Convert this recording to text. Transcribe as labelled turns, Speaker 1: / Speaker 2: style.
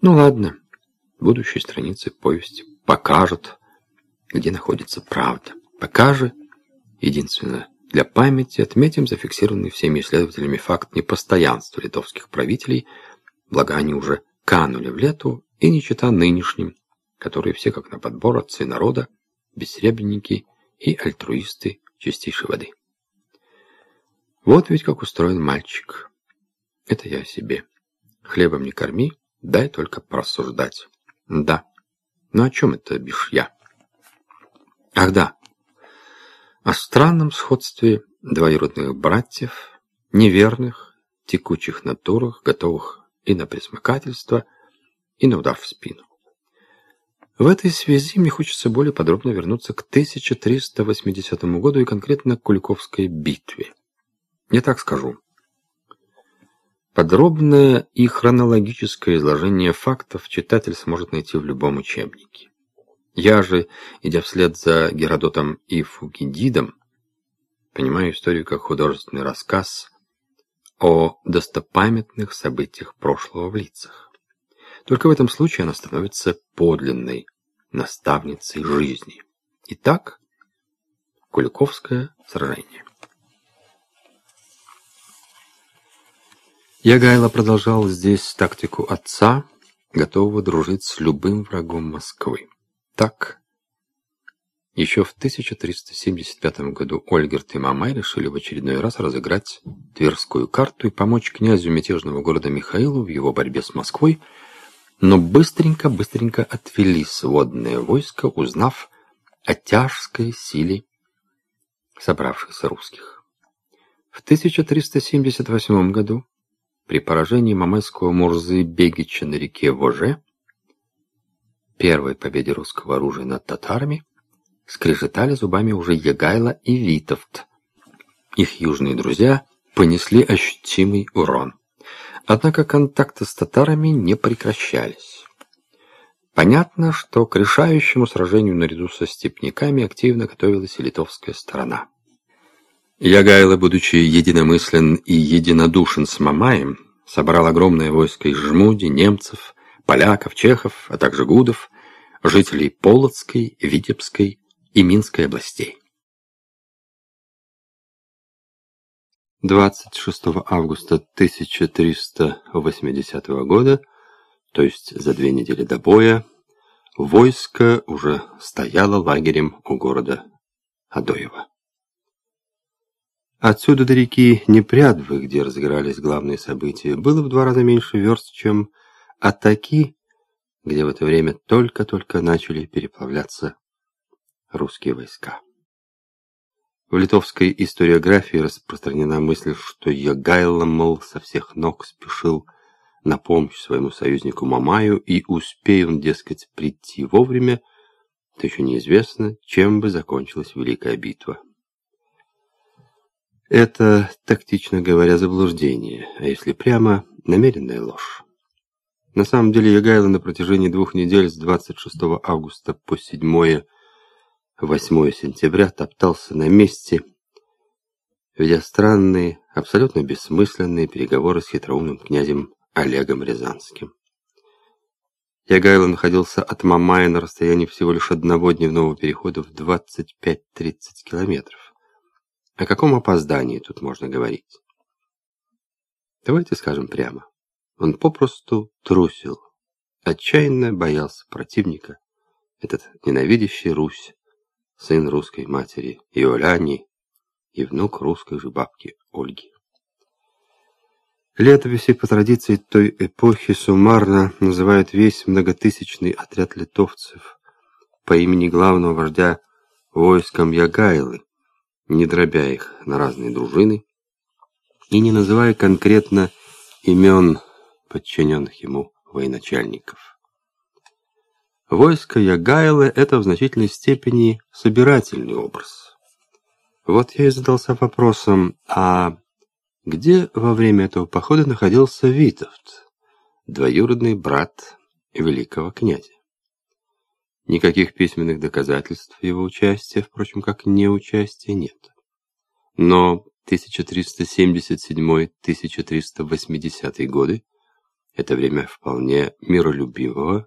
Speaker 1: Ну ладно, будущие страницы повести покажут, где находится правда. Пока же, единственное, для памяти отметим зафиксированный всеми исследователями факт непостоянства литовских правителей, благо они уже канули в лету и не чита нынешним, которые все как на подбор отцы народа, бессребренники и альтруисты чистейшей воды. Вот ведь как устроен мальчик. Это я себе. Хлебом не корми, дай только порассуждать. Да. Ну о чем это бишь я? Ах да. О странном сходстве двоюродных братьев, неверных, текучих натурах, готовых и на присмыкательство, и на удар в спину. В этой связи мне хочется более подробно вернуться к 1380 году и конкретно к Куликовской битве. Я так скажу. Подробное и хронологическое изложение фактов читатель сможет найти в любом учебнике. Я же, идя вслед за Геродотом и Фукидидом, понимаю историю как художественный рассказ о достопамятных событиях прошлого в лицах. Только в этом случае она становится подлинной наставницей жизни. Итак, Куликовское сражение. Ягайло продолжал здесь тактику отца, готового дружить с любым врагом Москвы. Так, еще в 1375 году Ольгерт и Мамай решили в очередной раз разыграть Тверскую карту и помочь князю мятежного города Михаилу в его борьбе с Москвой – но быстренько-быстренько отвели сводное войско, узнав о тяжкой силе собравшихся русских. В 1378 году при поражении мамайского Мурзы Бегича на реке Воже, первой победе русского оружия над татарами, скрежетали зубами уже Ягайло и Витовт. Их южные друзья понесли ощутимый урон. Однако контакты с татарами не прекращались. Понятно, что к решающему сражению наряду со степняками активно готовилась и литовская сторона. Ягайло, будучи единомыслен и единодушен с Мамаем, собрал огромное войско из Жмуди, немцев, поляков, чехов, а также гудов, жителей Полоцкой, Витебской и Минской областей. 26 августа 1380 года, то есть за две недели до боя, войско уже стояло лагерем у города Адоева. Отсюда до реки Непрядвы, где разыгрались главные события, было в два раза меньше верст, чем Атаки, где в это время только-только начали переплавляться русские войска. В литовской историографии распространена мысль, что Ягайло, мол, со всех ног спешил на помощь своему союзнику Мамаю, и успея он, дескать, прийти вовремя, то еще неизвестно, чем бы закончилась Великая битва. Это, тактично говоря, заблуждение, а если прямо, намеренная ложь. На самом деле Ягайло на протяжении двух недель с 26 августа по 7 8 сентября топтался на месте, ведя странные, абсолютно бессмысленные переговоры с хитроумным князем Олегом Рязанским. Ягайло находился от Мамая на расстоянии всего лишь одного дневного перехода в 25-30 километров. О каком опоздании тут можно говорить? Давайте скажем прямо. Он попросту трусил, отчаянно боялся противника, этот ненавидящий Русь, сын русской матери Иоляни и внук русской же бабки Ольги. Летописи по традиции той эпохи суммарно называют весь многотысячный отряд литовцев по имени главного вождя войском Ягайлы, не дробя их на разные дружины и не называя конкретно имен подчиненных ему военачальников. Войско Ягайлы — это в значительной степени собирательный образ. Вот я и задался вопросом, а где во время этого похода находился Витовт, двоюродный брат великого князя? Никаких письменных доказательств его участия, впрочем, как неучастия, нет. Но 1377-1380 годы Это время вполне миролюбивого